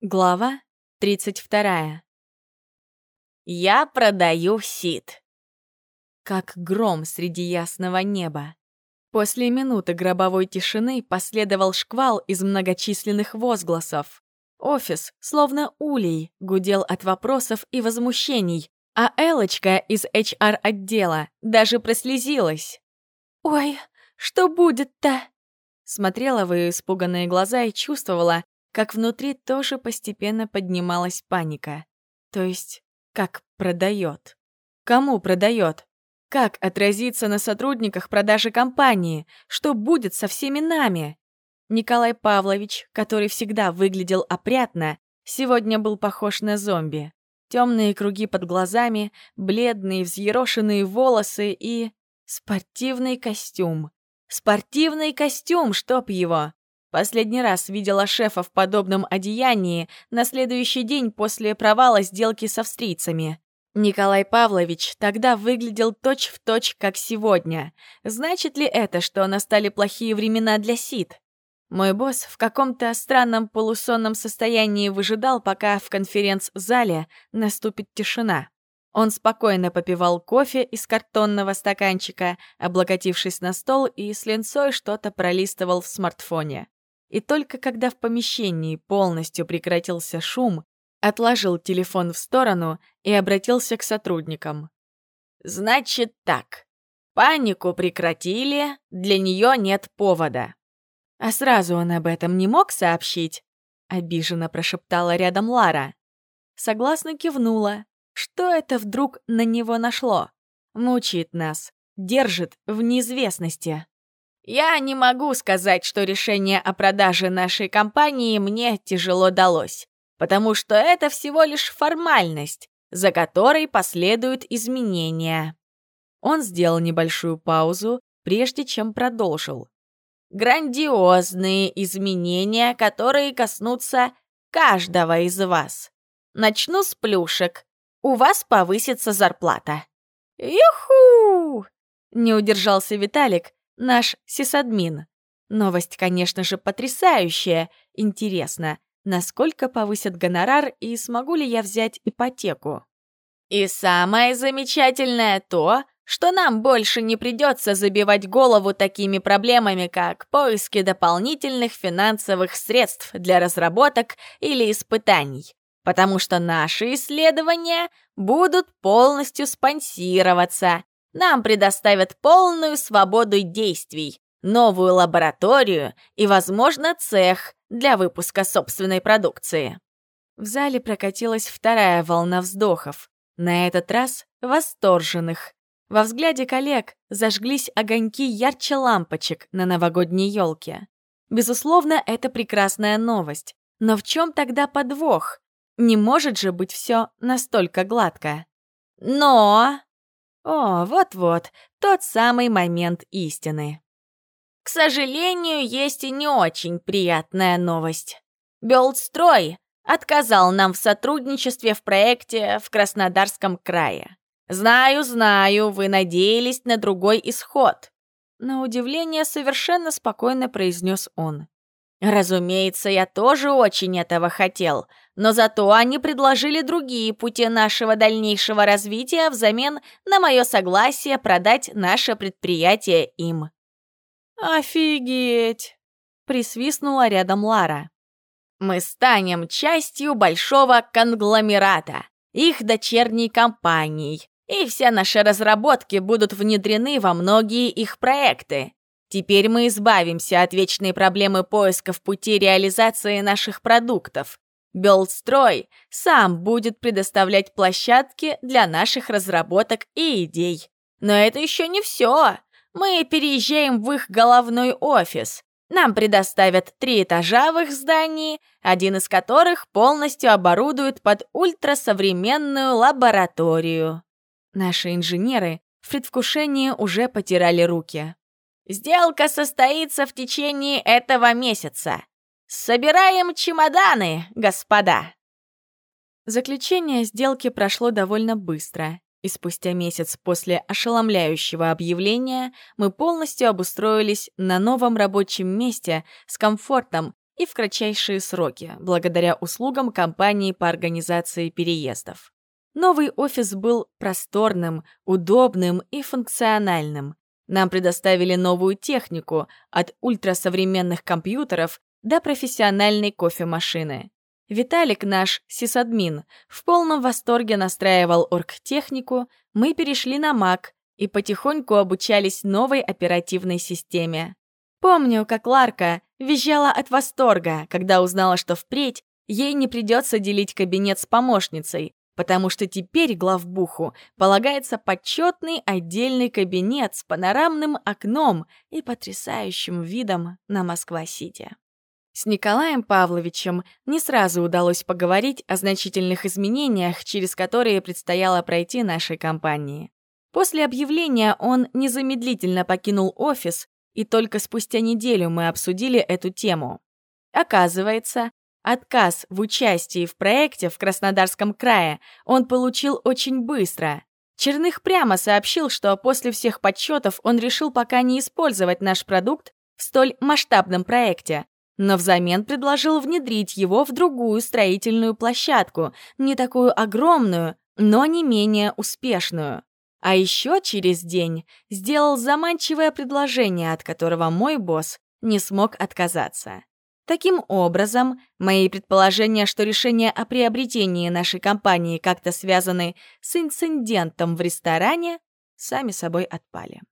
Глава 32. Я продаю сит. Как гром среди ясного неба. После минуты гробовой тишины последовал шквал из многочисленных возгласов. Офис, словно улей, гудел от вопросов и возмущений, а Элочка из HR-отдела даже прослезилась. «Ой, что будет-то?» Смотрела в ее испуганные глаза и чувствовала, как внутри тоже постепенно поднималась паника. То есть, как продает? Кому продает? Как отразится на сотрудниках продажи компании? Что будет со всеми нами? Николай Павлович, который всегда выглядел опрятно, сегодня был похож на зомби. Темные круги под глазами, бледные взъерошенные волосы и... спортивный костюм. Спортивный костюм, чтоб его! Последний раз видела шефа в подобном одеянии на следующий день после провала сделки с австрийцами. Николай Павлович тогда выглядел точь-в-точь, точь, как сегодня. Значит ли это, что настали плохие времена для Сид? Мой босс в каком-то странном полусонном состоянии выжидал, пока в конференц-зале наступит тишина. Он спокойно попивал кофе из картонного стаканчика, облокотившись на стол и с линцой что-то пролистывал в смартфоне и только когда в помещении полностью прекратился шум, отложил телефон в сторону и обратился к сотрудникам. «Значит так. Панику прекратили, для нее нет повода». «А сразу он об этом не мог сообщить?» — обиженно прошептала рядом Лара. Согласно кивнула. Что это вдруг на него нашло? Мучает нас, держит в неизвестности. Я не могу сказать, что решение о продаже нашей компании мне тяжело далось, потому что это всего лишь формальность, за которой последуют изменения. Он сделал небольшую паузу, прежде чем продолжил. Грандиозные изменения, которые коснутся каждого из вас. Начну с плюшек. У вас повысится зарплата. Юху! Не удержался Виталик, наш сисадмин. Новость, конечно же, потрясающая. Интересно, насколько повысят гонорар и смогу ли я взять ипотеку? И самое замечательное то, что нам больше не придется забивать голову такими проблемами, как поиски дополнительных финансовых средств для разработок или испытаний, потому что наши исследования будут полностью спонсироваться, нам предоставят полную свободу действий, новую лабораторию и, возможно, цех для выпуска собственной продукции. В зале прокатилась вторая волна вздохов, на этот раз восторженных. Во взгляде коллег зажглись огоньки ярче лампочек на новогодней елке. Безусловно, это прекрасная новость. Но в чем тогда подвох? Не может же быть все настолько гладко. Но о, вот-вот, тот самый момент истины. К сожалению, есть и не очень приятная новость. Белстрой отказал нам в сотрудничестве в проекте в Краснодарском крае. Знаю, знаю, вы надеялись на другой исход. На удивление совершенно спокойно произнес он. Разумеется, я тоже очень этого хотел, но зато они предложили другие пути нашего дальнейшего развития взамен на мое согласие продать наше предприятие им. «Офигеть!» — присвистнула рядом Лара. «Мы станем частью большого конгломерата, их дочерней компаний, и все наши разработки будут внедрены во многие их проекты. Теперь мы избавимся от вечной проблемы поисков пути реализации наших продуктов. Белстрой сам будет предоставлять площадки для наших разработок и идей. Но это еще не все. Мы переезжаем в их головной офис. Нам предоставят три этажа в их здании, один из которых полностью оборудуют под ультрасовременную лабораторию. Наши инженеры в предвкушении уже потирали руки. Сделка состоится в течение этого месяца. Собираем чемоданы, господа. Заключение сделки прошло довольно быстро, и спустя месяц после ошеломляющего объявления мы полностью обустроились на новом рабочем месте с комфортом и в кратчайшие сроки, благодаря услугам компании по организации переездов. Новый офис был просторным, удобным и функциональным. Нам предоставили новую технику от ультрасовременных компьютеров до профессиональной кофемашины. Виталик наш, сисадмин, в полном восторге настраивал оргтехнику, мы перешли на Mac и потихоньку обучались новой оперативной системе. Помню, как Ларка визжала от восторга, когда узнала, что впредь ей не придется делить кабинет с помощницей, потому что теперь главбуху полагается почетный отдельный кабинет с панорамным окном и потрясающим видом на Москва-Сити. С Николаем Павловичем не сразу удалось поговорить о значительных изменениях, через которые предстояло пройти нашей компании. После объявления он незамедлительно покинул офис, и только спустя неделю мы обсудили эту тему. Оказывается, отказ в участии в проекте в Краснодарском крае он получил очень быстро. Черных прямо сообщил, что после всех подсчетов он решил пока не использовать наш продукт в столь масштабном проекте, но взамен предложил внедрить его в другую строительную площадку, не такую огромную, но не менее успешную. А еще через день сделал заманчивое предложение, от которого мой босс не смог отказаться. Таким образом, мои предположения, что решения о приобретении нашей компании как-то связаны с инцидентом в ресторане, сами собой отпали.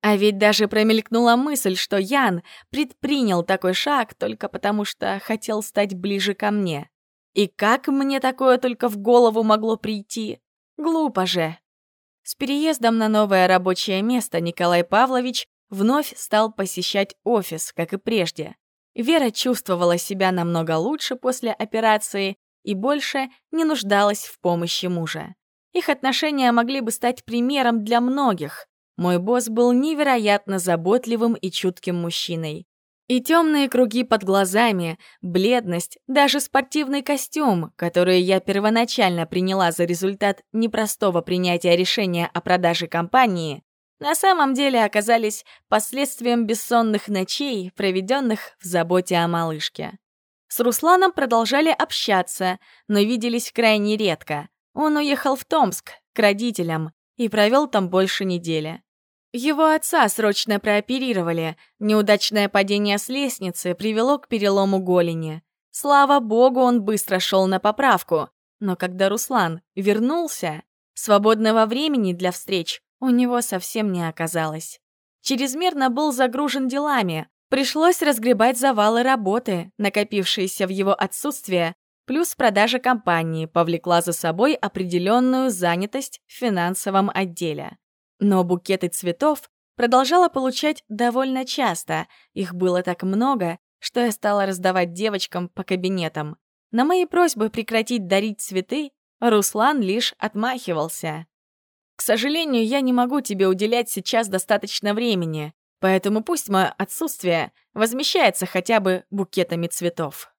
А ведь даже промелькнула мысль, что Ян предпринял такой шаг только потому, что хотел стать ближе ко мне. И как мне такое только в голову могло прийти? Глупо же. С переездом на новое рабочее место Николай Павлович вновь стал посещать офис, как и прежде. Вера чувствовала себя намного лучше после операции и больше не нуждалась в помощи мужа. Их отношения могли бы стать примером для многих. Мой босс был невероятно заботливым и чутким мужчиной. И темные круги под глазами, бледность, даже спортивный костюм, который я первоначально приняла за результат непростого принятия решения о продаже компании, на самом деле оказались последствием бессонных ночей, проведенных в заботе о малышке. С Русланом продолжали общаться, но виделись крайне редко. Он уехал в Томск, к родителям, и провел там больше недели. Его отца срочно прооперировали. Неудачное падение с лестницы привело к перелому голени. Слава богу, он быстро шел на поправку. Но когда Руслан вернулся, свободного времени для встреч у него совсем не оказалось. Чрезмерно был загружен делами. Пришлось разгребать завалы работы, накопившиеся в его отсутствие, плюс продажа компании повлекла за собой определенную занятость в финансовом отделе. Но букеты цветов продолжала получать довольно часто, их было так много, что я стала раздавать девочкам по кабинетам. На мои просьбы прекратить дарить цветы Руслан лишь отмахивался. «К сожалению, я не могу тебе уделять сейчас достаточно времени, поэтому пусть мое отсутствие возмещается хотя бы букетами цветов».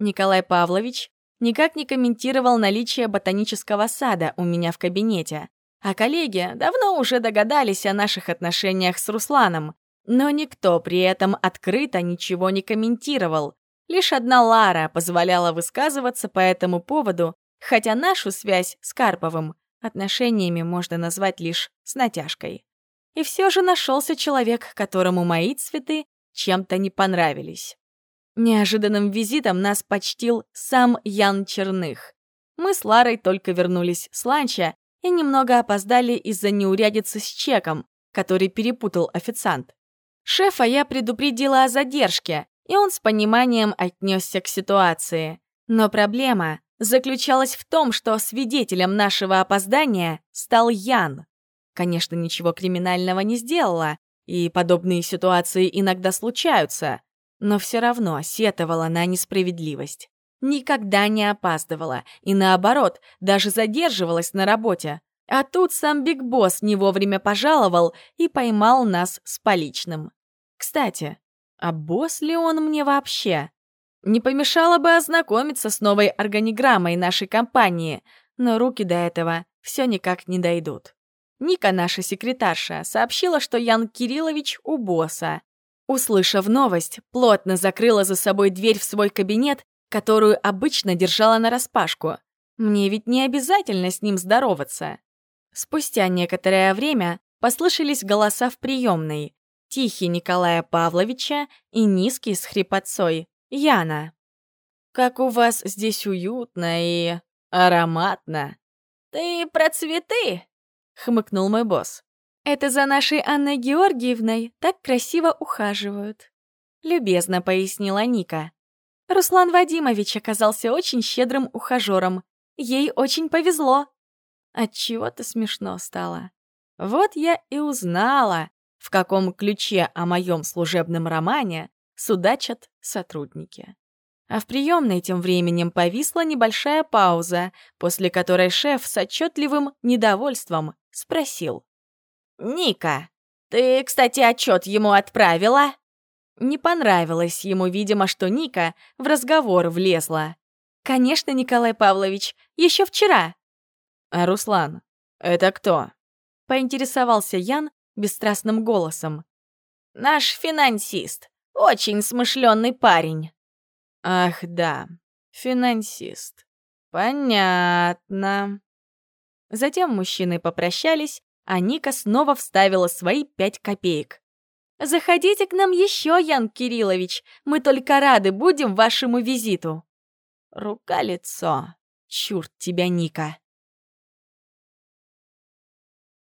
Николай Павлович никак не комментировал наличие ботанического сада у меня в кабинете, а коллеги давно уже догадались о наших отношениях с Русланом, но никто при этом открыто ничего не комментировал. Лишь одна Лара позволяла высказываться по этому поводу, хотя нашу связь с Карповым отношениями можно назвать лишь с натяжкой. И все же нашелся человек, которому мои цветы чем-то не понравились. Неожиданным визитом нас почтил сам Ян Черных. Мы с Ларой только вернулись с ланча и немного опоздали из-за неурядицы с чеком, который перепутал официант. Шефа я предупредила о задержке, и он с пониманием отнесся к ситуации. Но проблема заключалась в том, что свидетелем нашего опоздания стал Ян. Конечно, ничего криминального не сделала, и подобные ситуации иногда случаются, но все равно сетовала на несправедливость никогда не опаздывала и, наоборот, даже задерживалась на работе. А тут сам Биг Босс не вовремя пожаловал и поймал нас с поличным. Кстати, а босс ли он мне вообще? Не помешало бы ознакомиться с новой органиграммой нашей компании, но руки до этого все никак не дойдут. Ника, наша секретарша, сообщила, что Ян Кириллович у босса. Услышав новость, плотно закрыла за собой дверь в свой кабинет, которую обычно держала нараспашку. Мне ведь не обязательно с ним здороваться. Спустя некоторое время послышались голоса в приемной. Тихий Николая Павловича и низкий с хрипотцой Яна. «Как у вас здесь уютно и ароматно!» «Ты про цветы?» — хмыкнул мой босс. «Это за нашей Анной Георгиевной так красиво ухаживают», — любезно пояснила Ника. Руслан Вадимович оказался очень щедрым ухажером. Ей очень повезло. Отчего-то смешно стало. Вот я и узнала, в каком ключе о моем служебном романе судачат сотрудники. А в приемной тем временем повисла небольшая пауза, после которой шеф с отчетливым недовольством спросил. «Ника, ты, кстати, отчет ему отправила?» Не понравилось ему, видимо, что Ника в разговор влезла. «Конечно, Николай Павлович, еще вчера». «А Руслан, это кто?» — поинтересовался Ян бесстрастным голосом. «Наш финансист. Очень смышленый парень». «Ах, да, финансист. Понятно». Затем мужчины попрощались, а Ника снова вставила свои пять копеек. «Заходите к нам еще, Ян Кириллович, мы только рады будем вашему визиту». Рука-лицо. Чурт тебя, Ника.